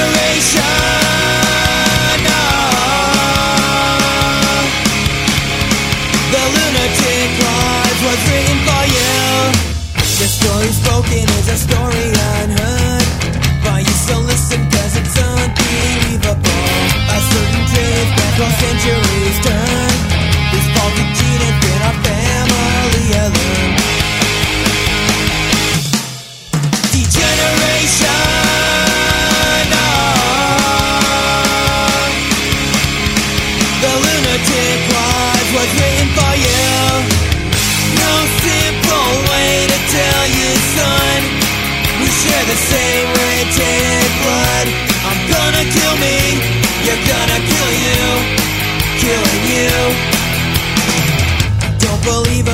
generation. same tainted blood. I'm gonna kill me, you're gonna kill you. Killing you. Don't believe